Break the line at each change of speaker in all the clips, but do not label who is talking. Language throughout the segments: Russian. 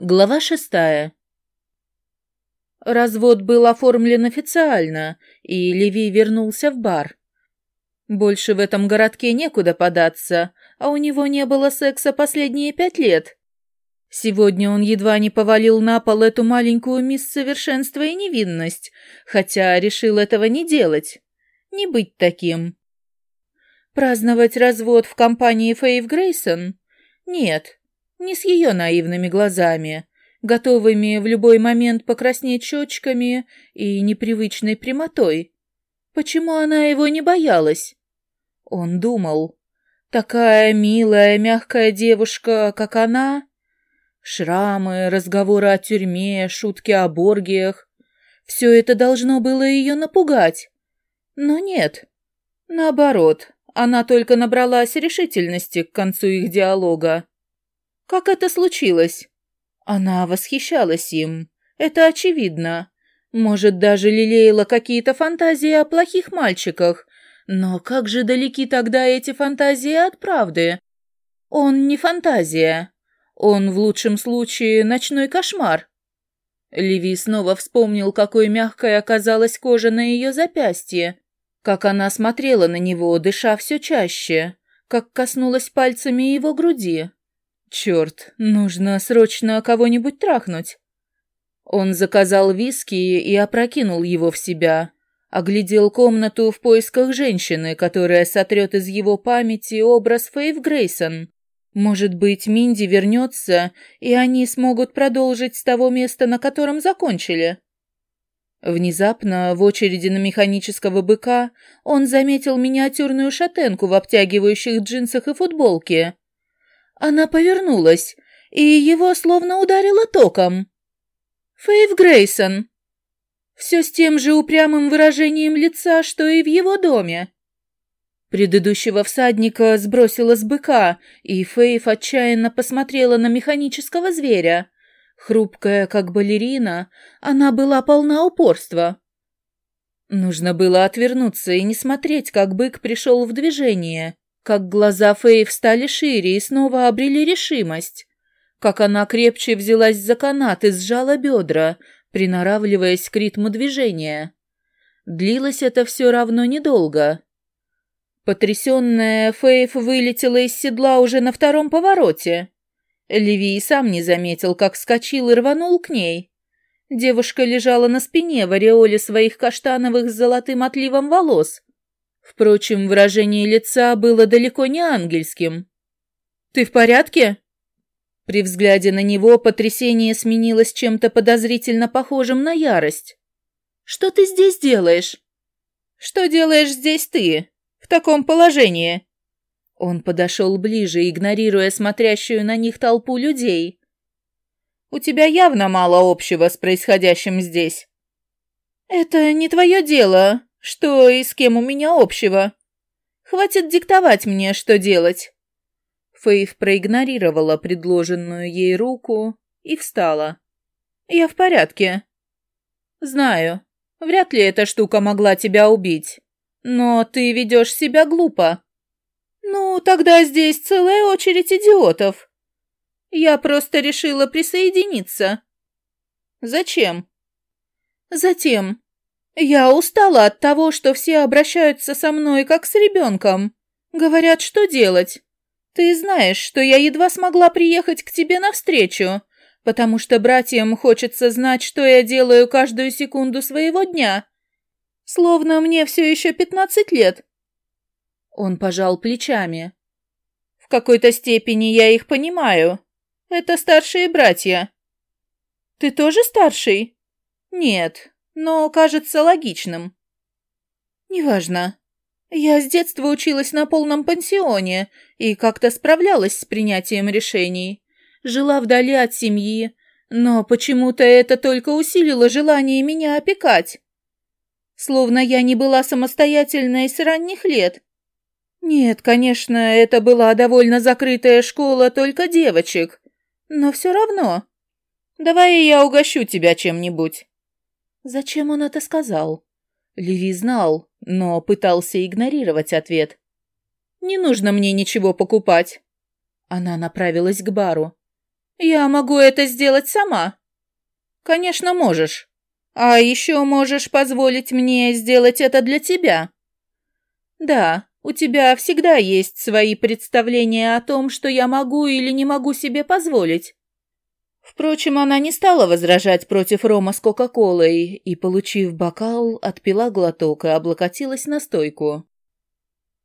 Глава шестая. Развод был оформлен официально, и Леви вернулся в бар. Больше в этом городке некуда податься, а у него не было секса последние пять лет. Сегодня он едва не повалил на пол эту маленькую мисс Совершенства и Невинность, хотя решил этого не делать, не быть таким. Праздновать развод в компании Фейв Грейсон? Нет, не с ее наивными глазами, готовыми в любой момент покраснеть щечками и непривычной прямотой. Почему она его не боялась? Он думал, такая милая, мягкая девушка, как она... Шрамы, разговоры о тюрьме, шутки о боргиях. Все это должно было ее напугать. Но нет. Наоборот, она только набралась решительности к концу их диалога. Как это случилось? Она восхищалась им. Это очевидно. Может, даже лелеяла какие-то фантазии о плохих мальчиках. Но как же далеки тогда эти фантазии от правды? Он не фантазия. Он, в лучшем случае, ночной кошмар. Леви снова вспомнил, какой мягкой оказалась кожа на ее запястье, как она смотрела на него, дыша все чаще, как коснулась пальцами его груди. Черт, нужно срочно кого-нибудь трахнуть. Он заказал виски и опрокинул его в себя. Оглядел комнату в поисках женщины, которая сотрет из его памяти образ Фейв Грейсон. Может быть, Минди вернется, и они смогут продолжить с того места, на котором закончили. Внезапно, в очереди на механического быка, он заметил миниатюрную шатенку в обтягивающих джинсах и футболке. Она повернулась, и его словно ударило током. Фейв Грейсон. Все с тем же упрямым выражением лица, что и в его доме. Предыдущего всадника сбросила с быка, и Фейв отчаянно посмотрела на механического зверя. Хрупкая, как балерина, она была полна упорства. Нужно было отвернуться и не смотреть, как бык пришел в движение как глаза Фейв стали шире и снова обрели решимость, как она крепче взялась за канат и сжала бедра, приноравливаясь к ритму движения. Длилось это все равно недолго. Потрясенная, Фейв вылетела из седла уже на втором повороте. Леви сам не заметил, как вскочил и рванул к ней. Девушка лежала на спине в ореоле своих каштановых с золотым отливом волос, Впрочем, выражение лица было далеко не ангельским. «Ты в порядке?» При взгляде на него потрясение сменилось чем-то подозрительно похожим на ярость. «Что ты здесь делаешь?» «Что делаешь здесь ты? В таком положении?» Он подошел ближе, игнорируя смотрящую на них толпу людей. «У тебя явно мало общего с происходящим здесь». «Это не твое дело. Что и с кем у меня общего? Хватит диктовать мне, что делать. Фейв проигнорировала предложенную ей руку и встала. Я в порядке. Знаю, вряд ли эта штука могла тебя убить. Но ты ведешь себя глупо. Ну, тогда здесь целая очередь идиотов. Я просто решила присоединиться. Зачем? Затем, я устала от того, что все обращаются со мной как с ребенком. Говорят, что делать. Ты знаешь, что я едва смогла приехать к тебе навстречу, потому что братьям хочется знать, что я делаю каждую секунду своего дня. Словно мне все еще пятнадцать лет. Он пожал плечами. В какой-то степени я их понимаю. Это старшие братья. Ты тоже старший? Нет, но кажется логичным. Неважно. Я с детства училась на полном пансионе и как-то справлялась с принятием решений. Жила вдали от семьи, но почему-то это только усилило желание меня опекать. Словно я не была самостоятельной с ранних лет. Нет, конечно, это была довольно закрытая школа только девочек, но все равно. Давай я угощу тебя чем-нибудь. Зачем он это сказал? Леви знал, но пытался игнорировать ответ. «Не нужно мне ничего покупать». Она направилась к бару. Я могу это сделать сама. Конечно, можешь. А еще можешь позволить мне сделать это для тебя. Да, у тебя всегда есть свои представления о том, что я могу или не могу себе позволить. Впрочем, она не стала возражать против рома с Кока-Колой и, получив бокал, отпила глоток и облокотилась на стойку.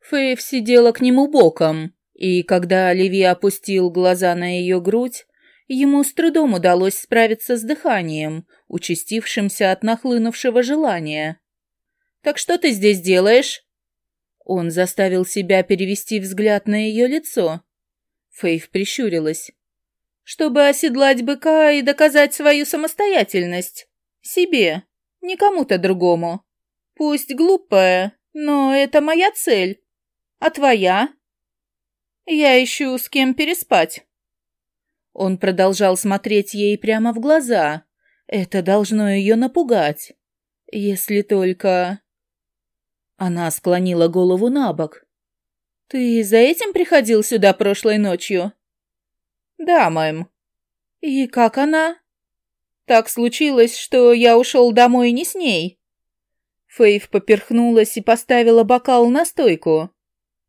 Фейв сидела к нему боком, и когда Оливи опустил глаза на ее грудь, ему с трудом удалось справиться с дыханием, участившимся от нахлынувшего желания. «Так что ты здесь делаешь?» Он заставил себя перевести взгляд на ее лицо. Фейв прищурилась чтобы оседлать быка и доказать свою самостоятельность. Себе, не кому-то другому. Пусть глупая, но это моя цель. А твоя? Я ищу с кем переспать. Он продолжал смотреть ей прямо в глаза. Это должно ее напугать. Если только... Она склонила голову на бок. «Ты за этим приходил сюда прошлой ночью?» «Да, мэм». «И как она?» «Так случилось, что я ушел домой не с ней». Фейв поперхнулась и поставила бокал на стойку.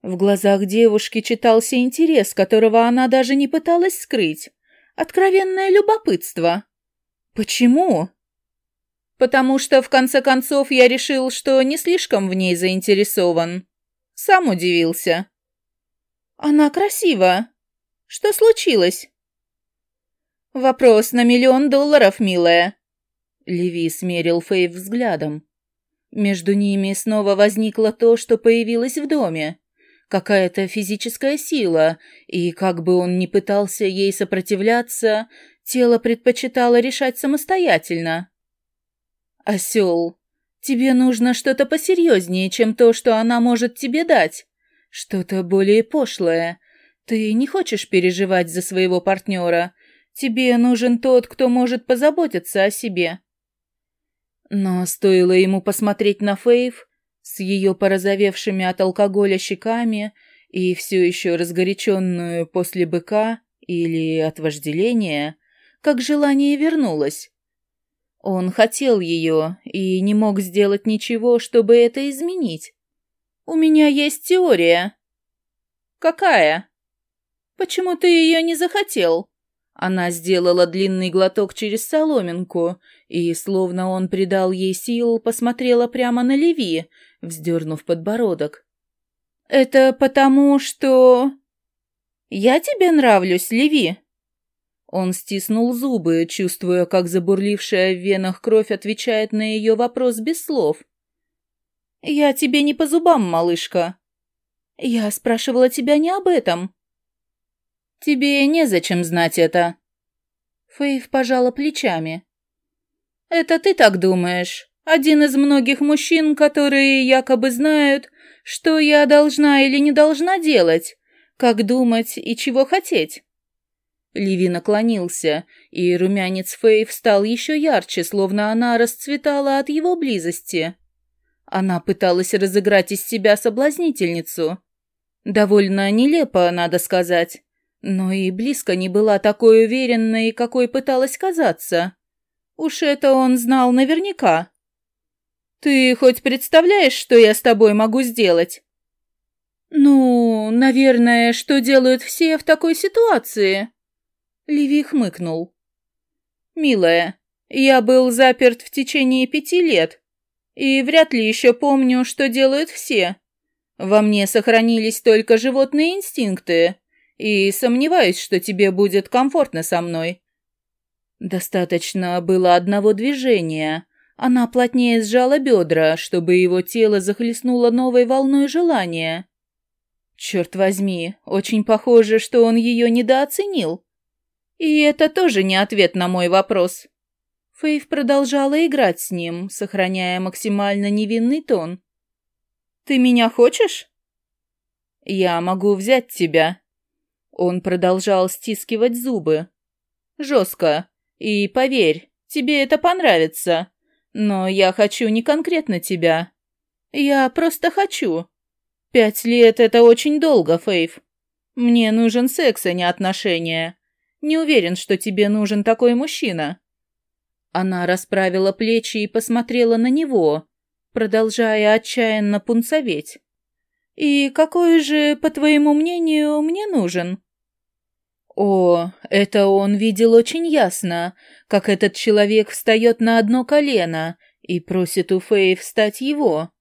В глазах девушки читался интерес, которого она даже не пыталась скрыть. Откровенное любопытство. «Почему?» «Потому что, в конце концов, я решил, что не слишком в ней заинтересован. Сам удивился». «Она красива», что случилось?» «Вопрос на миллион долларов, милая». Леви смерил Фейв взглядом. Между ними снова возникло то, что появилось в доме. Какая-то физическая сила, и как бы он ни пытался ей сопротивляться, тело предпочитало решать самостоятельно. «Осел, тебе нужно что-то посерьезнее, чем то, что она может тебе дать. Что-то более пошлое, ты не хочешь переживать за своего партнера. Тебе нужен тот, кто может позаботиться о себе. Но стоило ему посмотреть на Фейв с ее порозовевшими от алкоголя щеками и все еще разгоряченную после быка или от вожделения, как желание вернулось. Он хотел ее и не мог сделать ничего, чтобы это изменить. «У меня есть теория». «Какая?» Почему ты ее не захотел?» Она сделала длинный глоток через соломинку и, словно он придал ей сил, посмотрела прямо на Леви, вздернув подбородок. «Это потому, что...» «Я тебе нравлюсь, Леви?» Он стиснул зубы, чувствуя, как забурлившая в венах кровь отвечает на ее вопрос без слов. «Я тебе не по зубам, малышка. Я спрашивала тебя не об этом. «Тебе незачем знать это». Фейв пожала плечами. «Это ты так думаешь? Один из многих мужчин, которые якобы знают, что я должна или не должна делать, как думать и чего хотеть?» Ливи наклонился, и румянец Фейв стал еще ярче, словно она расцветала от его близости. Она пыталась разыграть из себя соблазнительницу. Довольно нелепо, надо сказать но и близко не была такой уверенной, какой пыталась казаться. Уж это он знал наверняка. «Ты хоть представляешь, что я с тобой могу сделать?» «Ну, наверное, что делают все в такой ситуации?» Ливи хмыкнул. «Милая, я был заперт в течение пяти лет, и вряд ли еще помню, что делают все. Во мне сохранились только животные инстинкты, и сомневаюсь, что тебе будет комфортно со мной». Достаточно было одного движения. Она плотнее сжала бедра, чтобы его тело захлестнуло новой волной желания. Черт возьми, очень похоже, что он ее недооценил. И это тоже не ответ на мой вопрос. Фейв продолжала играть с ним, сохраняя максимально невинный тон. «Ты меня хочешь?» «Я могу взять тебя», он продолжал стискивать зубы. «Жестко. И поверь, тебе это понравится. Но я хочу не конкретно тебя. Я просто хочу. Пять лет — это очень долго, Фейв. Мне нужен секс, а не отношения. Не уверен, что тебе нужен такой мужчина». Она расправила плечи и посмотрела на него, продолжая отчаянно пунцоветь. «И какой же, по твоему мнению, мне нужен?» О, это он видел очень ясно, как этот человек встает на одно колено и просит у Фэй встать его.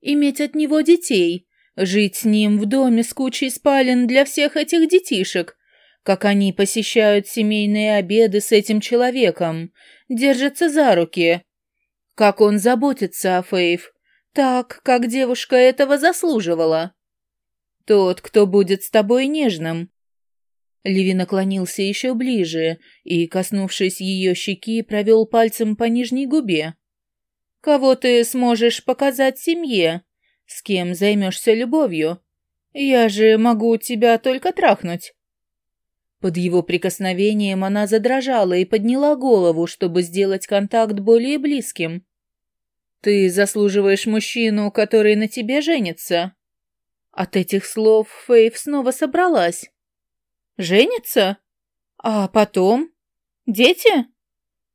Иметь от него детей, жить с ним в доме с кучей спален для всех этих детишек, как они посещают семейные обеды с этим человеком, держатся за руки, как он заботится о Фейв, так, как девушка этого заслуживала. Тот, кто будет с тобой нежным, Леви наклонился еще ближе и, коснувшись ее щеки, провел пальцем по нижней губе. «Кого ты сможешь показать семье? С кем займешься любовью? Я же могу тебя только трахнуть». Под его прикосновением она задрожала и подняла голову, чтобы сделать контакт более близким. «Ты заслуживаешь мужчину, который на тебе женится». От этих слов Фейв снова собралась. Женится? А потом? Дети?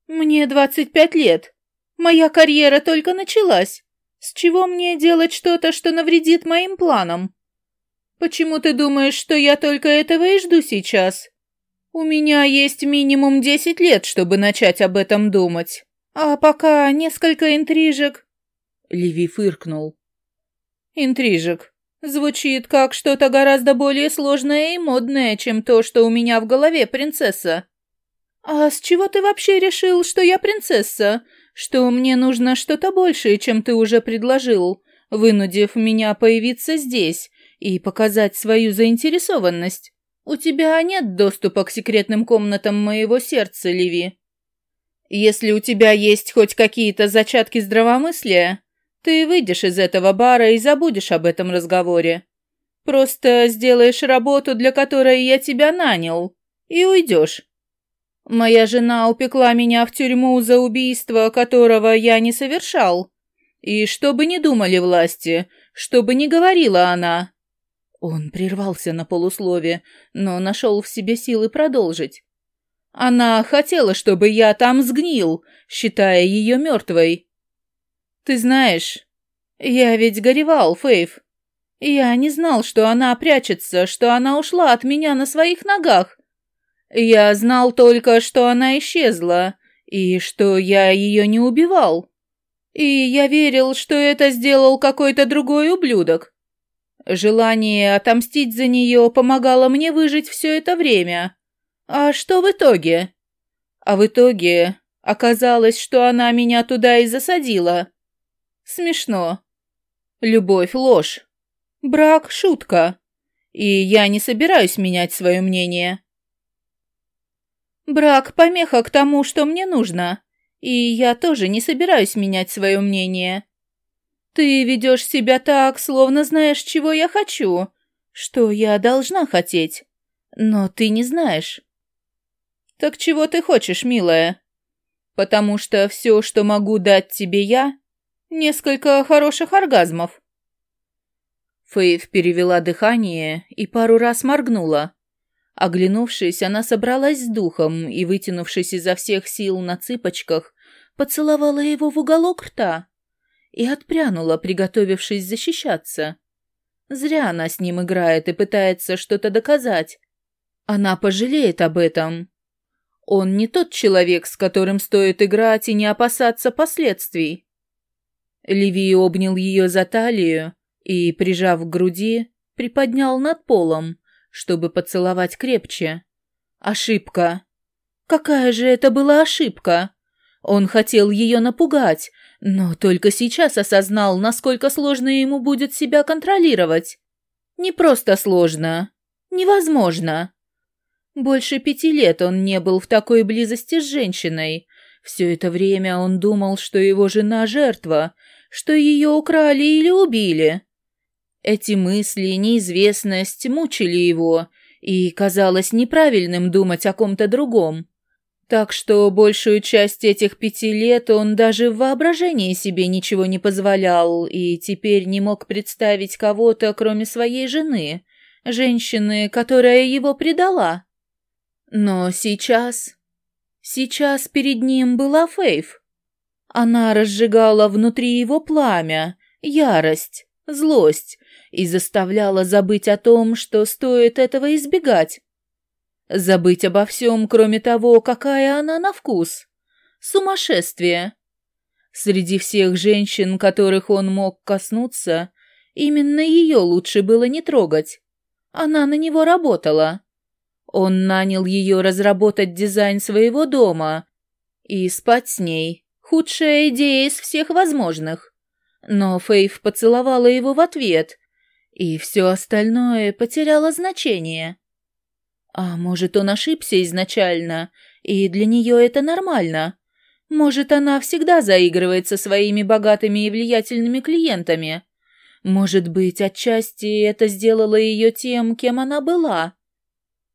Мне двадцать пять лет. Моя карьера только началась. С чего мне делать что-то, что навредит моим планам? Почему ты думаешь, что я только этого и жду сейчас? У меня есть минимум десять лет, чтобы начать об этом думать. А пока несколько интрижек. Леви фыркнул. Интрижек. Звучит как что-то гораздо более сложное и модное, чем то, что у меня в голове, принцесса. А с чего ты вообще решил, что я принцесса? Что мне нужно что-то большее, чем ты уже предложил, вынудив меня появиться здесь и показать свою заинтересованность? У тебя нет доступа к секретным комнатам моего сердца, Ливи. Если у тебя есть хоть какие-то зачатки здравомыслия, ты выйдешь из этого бара и забудешь об этом разговоре. Просто сделаешь работу, для которой я тебя нанял, и уйдешь. Моя жена упекла меня в тюрьму за убийство, которого я не совершал. И что бы ни думали власти, что бы ни говорила она...» Он прервался на полуслове, но нашел в себе силы продолжить. «Она хотела, чтобы я там сгнил, считая ее мертвой. Ты знаешь, я ведь горевал, Фейв. Я не знал, что она прячется, что она ушла от меня на своих ногах. Я знал только, что она исчезла, и что я ее не убивал. И я верил, что это сделал какой-то другой ублюдок. Желание отомстить за нее помогало мне выжить все это время. А что в итоге? А в итоге оказалось, что она меня туда и засадила. Смешно. Любовь — ложь. Брак — шутка. И я не собираюсь менять свое мнение. Брак — помеха к тому, что мне нужно. И я тоже не собираюсь менять свое мнение. Ты ведешь себя так, словно знаешь, чего я хочу, что я должна хотеть. Но ты не знаешь. Так чего ты хочешь, милая? Потому что все, что могу дать тебе я, Несколько хороших оргазмов. Фейв перевела дыхание и пару раз моргнула. Оглянувшись, она собралась с духом и, вытянувшись изо всех сил на цыпочках, поцеловала его в уголок рта и отпрянула, приготовившись защищаться. Зря она с ним играет и пытается что-то доказать. Она пожалеет об этом. Он не тот человек, с которым стоит играть и не опасаться последствий. Ливи обнял ее за талию и, прижав к груди, приподнял над полом, чтобы поцеловать крепче. Ошибка. Какая же это была ошибка? Он хотел ее напугать, но только сейчас осознал, насколько сложно ему будет себя контролировать. Не просто сложно. Невозможно. Больше пяти лет он не был в такой близости с женщиной. Все это время он думал, что его жена — жертва, что ее украли или убили. Эти мысли, неизвестность мучили его, и казалось неправильным думать о ком-то другом. Так что большую часть этих пяти лет он даже в воображении себе ничего не позволял и теперь не мог представить кого-то, кроме своей жены, женщины, которая его предала. Но сейчас... Сейчас перед ним была Фейв. Она разжигала внутри его пламя, ярость, злость и заставляла забыть о том, что стоит этого избегать. Забыть обо всем, кроме того, какая она на вкус. Сумасшествие. Среди всех женщин, которых он мог коснуться, именно ее лучше было не трогать. Она на него работала. Он нанял ее разработать дизайн своего дома и спать с ней. Худшая идея из всех возможных. Но Фейв поцеловала его в ответ, и все остальное потеряло значение. А может, он ошибся изначально, и для нее это нормально? Может, она всегда заигрывает со своими богатыми и влиятельными клиентами? Может быть, отчасти это сделало ее тем, кем она была?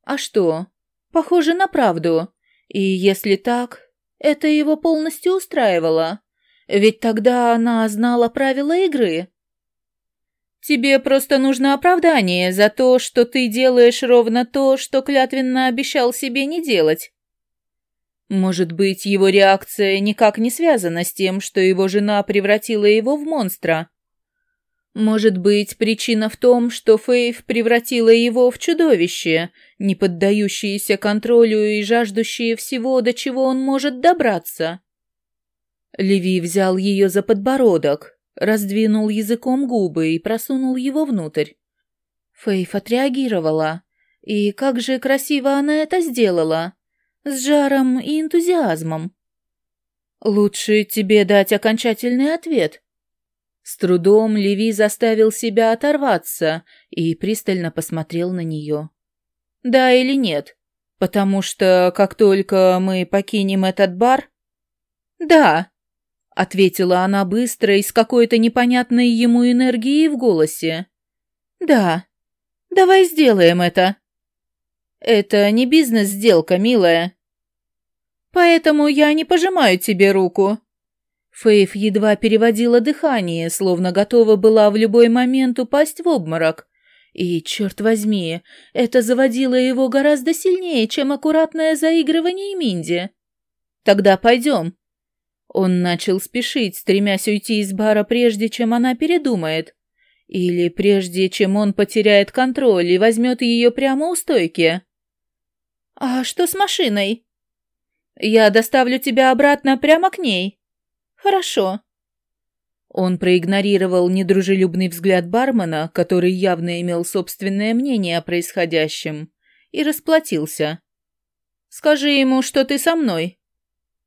А что? Похоже на правду. И если так, это его полностью устраивало. Ведь тогда она знала правила игры. Тебе просто нужно оправдание за то, что ты делаешь ровно то, что клятвенно обещал себе не делать. Может быть, его реакция никак не связана с тем, что его жена превратила его в монстра. Может быть, причина в том, что Фейв превратила его в чудовище, не поддающееся контролю и жаждущее всего, до чего он может добраться. Леви взял ее за подбородок, раздвинул языком губы и просунул его внутрь. Фейв отреагировала. И как же красиво она это сделала! С жаром и энтузиазмом. «Лучше тебе дать окончательный ответ», с трудом Леви заставил себя оторваться и пристально посмотрел на нее. «Да или нет? Потому что как только мы покинем этот бар...» «Да», — ответила она быстро и с какой-то непонятной ему энергией в голосе. «Да, давай сделаем это». «Это не бизнес-сделка, милая». «Поэтому я не пожимаю тебе руку», Фейв едва переводила дыхание, словно готова была в любой момент упасть в обморок. И, черт возьми, это заводило его гораздо сильнее, чем аккуратное заигрывание Минди. «Тогда пойдем». Он начал спешить, стремясь уйти из бара прежде, чем она передумает. Или прежде, чем он потеряет контроль и возьмет ее прямо у стойки. «А что с машиной?» «Я доставлю тебя обратно прямо к ней». «Хорошо». Он проигнорировал недружелюбный взгляд бармена, который явно имел собственное мнение о происходящем, и расплатился. «Скажи ему, что ты со мной».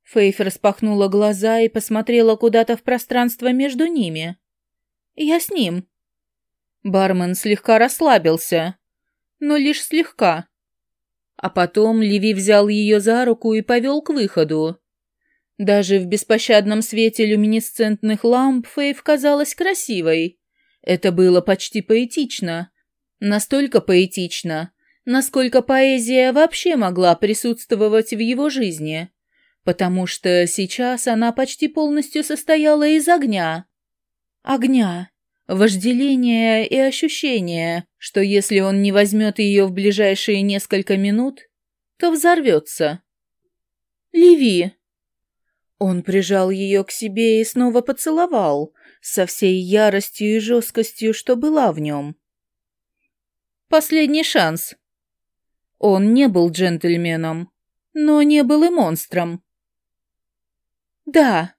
Фейф распахнула глаза и посмотрела куда-то в пространство между ними. «Я с ним». Бармен слегка расслабился, но лишь слегка. А потом Леви взял ее за руку и повел к выходу. Даже в беспощадном свете люминесцентных ламп Фейв казалась красивой. Это было почти поэтично. Настолько поэтично, насколько поэзия вообще могла присутствовать в его жизни. Потому что сейчас она почти полностью состояла из огня. Огня, вожделения и ощущения, что если он не возьмет ее в ближайшие несколько минут, то взорвется. «Леви!» Он прижал ее к себе и снова поцеловал, со всей яростью и жесткостью, что была в нем. Последний шанс. Он не был джентльменом, но не был и монстром. «Да»,